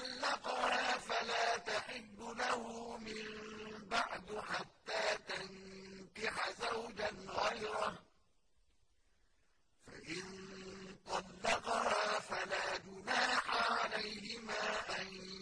طَلَّقَهَا فَلَا تحب لَهُ مِن بَعْدُ حَتَّىٰ تَنكِحَ زَوْجًا غَيْرَهُ ۖ. فَإِن طَلَّقَهَا فَلَا جُنَاحَ عَلَيْهِمَا أَن